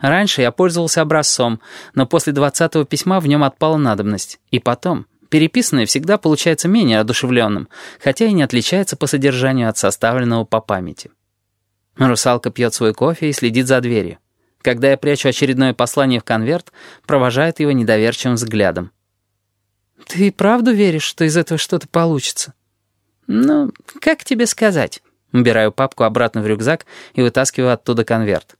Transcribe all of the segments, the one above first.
Раньше я пользовался образцом, но после двадцатого письма в нем отпала надобность. И потом, переписанное всегда получается менее одушевленным, хотя и не отличается по содержанию от составленного по памяти. Русалка пьет свой кофе и следит за дверью. Когда я прячу очередное послание в конверт, провожает его недоверчивым взглядом. «Ты правду веришь, что из этого что-то получится?» «Ну, как тебе сказать?» Убираю папку обратно в рюкзак и вытаскиваю оттуда конверт.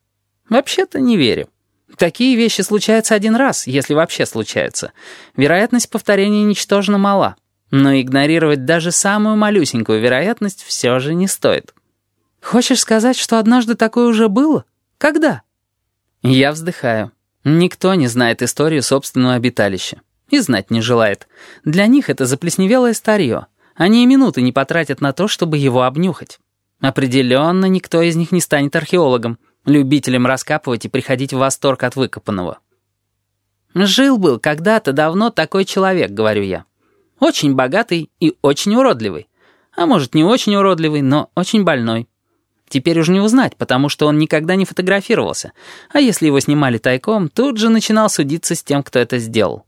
«Вообще-то не верю. Такие вещи случаются один раз, если вообще случаются. Вероятность повторения ничтожно мала. Но игнорировать даже самую малюсенькую вероятность все же не стоит. Хочешь сказать, что однажды такое уже было? Когда?» Я вздыхаю. Никто не знает историю собственного обиталища. И знать не желает. Для них это заплесневелое старье. Они и минуты не потратят на то, чтобы его обнюхать. Определенно, никто из них не станет археологом, любителем раскапывать и приходить в восторг от выкопанного. «Жил-был когда-то давно такой человек», — говорю я. «Очень богатый и очень уродливый. А может, не очень уродливый, но очень больной. Теперь уже не узнать, потому что он никогда не фотографировался. А если его снимали тайком, тут же начинал судиться с тем, кто это сделал.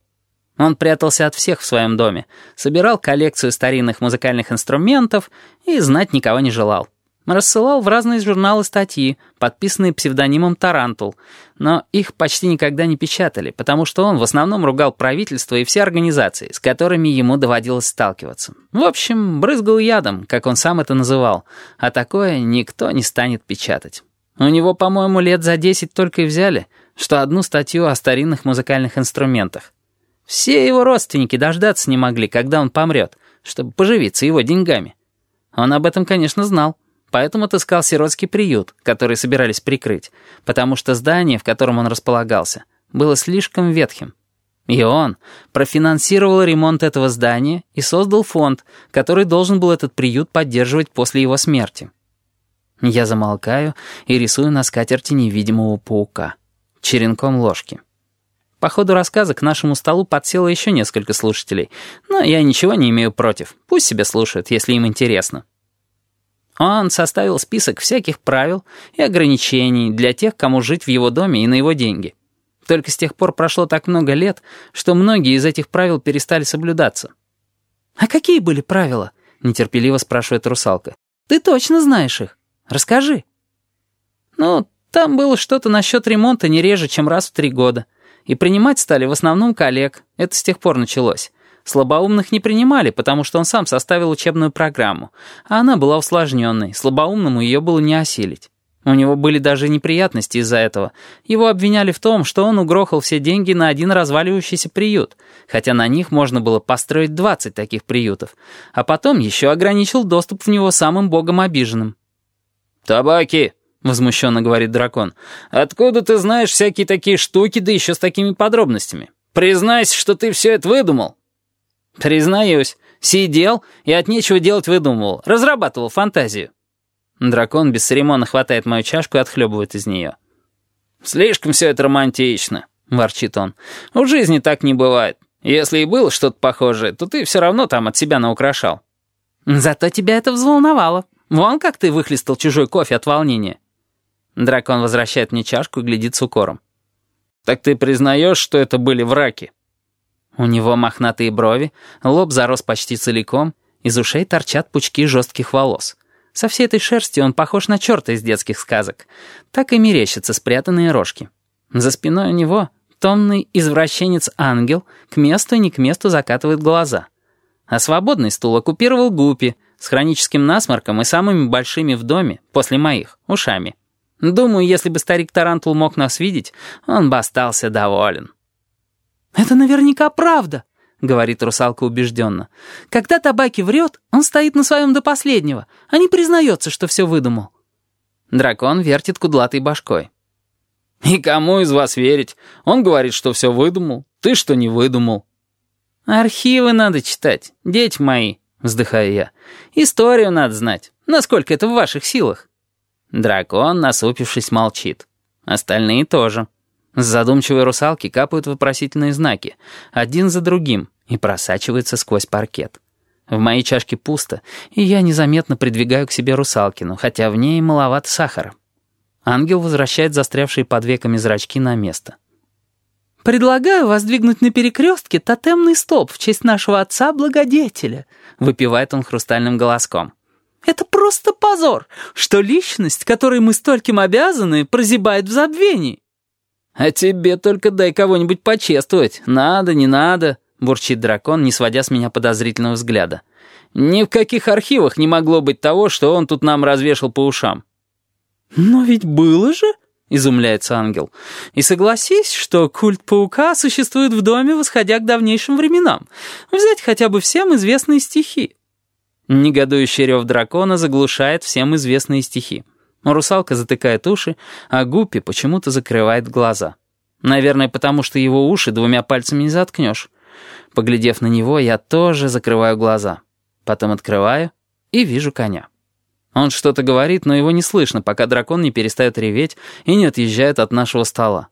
Он прятался от всех в своем доме, собирал коллекцию старинных музыкальных инструментов и знать никого не желал. Рассылал в разные журналы статьи, подписанные псевдонимом «Тарантул», но их почти никогда не печатали, потому что он в основном ругал правительство и все организации, с которыми ему доводилось сталкиваться. В общем, брызгал ядом, как он сам это называл, а такое никто не станет печатать. У него, по-моему, лет за десять только и взяли, что одну статью о старинных музыкальных инструментах. Все его родственники дождаться не могли, когда он помрет, чтобы поживиться его деньгами. Он об этом, конечно, знал, поэтому отыскал сиротский приют, который собирались прикрыть, потому что здание, в котором он располагался, было слишком ветхим. И он профинансировал ремонт этого здания и создал фонд, который должен был этот приют поддерживать после его смерти. Я замолкаю и рисую на скатерти невидимого паука. Черенком ложки. По ходу рассказа к нашему столу подсело еще несколько слушателей, но я ничего не имею против. Пусть себе слушают, если им интересно. Он составил список всяких правил и ограничений для тех, кому жить в его доме и на его деньги. Только с тех пор прошло так много лет, что многие из этих правил перестали соблюдаться. «А какие были правила?» — нетерпеливо спрашивает русалка. «Ты точно знаешь их. Расскажи». «Ну, там было что-то насчет ремонта не реже, чем раз в три года». И принимать стали в основном коллег. Это с тех пор началось. Слабоумных не принимали, потому что он сам составил учебную программу. А она была усложненной, слабоумному ее было не осилить. У него были даже неприятности из-за этого. Его обвиняли в том, что он угрохал все деньги на один разваливающийся приют, хотя на них можно было построить 20 таких приютов, а потом еще ограничил доступ в него самым богом обиженным. «Табаки!» — возмущенно говорит дракон. «Откуда ты знаешь всякие такие штуки, да еще с такими подробностями? Признайся, что ты все это выдумал». «Признаюсь. Сидел и от нечего делать выдумывал. Разрабатывал фантазию». Дракон бесцеремонно хватает мою чашку и отхлебывает из нее. «Слишком все это романтично», — ворчит он. «В жизни так не бывает. Если и было что-то похожее, то ты все равно там от себя наукрашал». «Зато тебя это взволновало. Вон как ты выхлестал чужой кофе от волнения». Дракон возвращает мне чашку и глядит с укором. «Так ты признаешь, что это были враки?» У него мохнатые брови, лоб зарос почти целиком, из ушей торчат пучки жестких волос. Со всей этой шерстью он похож на черта из детских сказок. Так и мерещатся спрятанные рожки. За спиной у него томный извращенец-ангел к месту и не к месту закатывает глаза. А свободный стул оккупировал Гупи с хроническим насморком и самыми большими в доме, после моих, ушами. Думаю, если бы старик Тарантул мог нас видеть, он бы остался доволен. «Это наверняка правда», — говорит Русалка убежденно. «Когда табаки врет, он стоит на своем до последнего, а не признается, что все выдумал». Дракон вертит кудлатой башкой. «И кому из вас верить? Он говорит, что все выдумал. Ты что не выдумал?» «Архивы надо читать, дети мои», — вздыхаю я. «Историю надо знать, насколько это в ваших силах». Дракон, насупившись, молчит. Остальные тоже. С задумчивой русалки капают вопросительные знаки, один за другим, и просачиваются сквозь паркет. В моей чашке пусто, и я незаметно придвигаю к себе русалкину, хотя в ней маловато сахара. Ангел возвращает застрявшие под веками зрачки на место. «Предлагаю воздвигнуть на перекрестке тотемный столб в честь нашего отца-благодетеля», — выпивает он хрустальным голоском. «Это просто позор, что личность, которой мы стольким обязаны, прозябает в забвении». «А тебе только дай кого-нибудь почествовать. Надо, не надо», — бурчит дракон, не сводя с меня подозрительного взгляда. «Ни в каких архивах не могло быть того, что он тут нам развешал по ушам». «Но ведь было же!» — изумляется ангел. «И согласись, что культ паука существует в доме, восходя к давнейшим временам. Взять хотя бы всем известные стихи». Негодующий рев дракона заглушает всем известные стихи. Русалка затыкает уши, а Гуппи почему-то закрывает глаза. Наверное, потому что его уши двумя пальцами не заткнешь. Поглядев на него, я тоже закрываю глаза. Потом открываю и вижу коня. Он что-то говорит, но его не слышно, пока дракон не перестает реветь и не отъезжает от нашего стола.